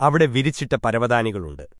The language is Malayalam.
അവിടെ വിരിച്ചിട്ട പരവതാനികളുണ്ട്.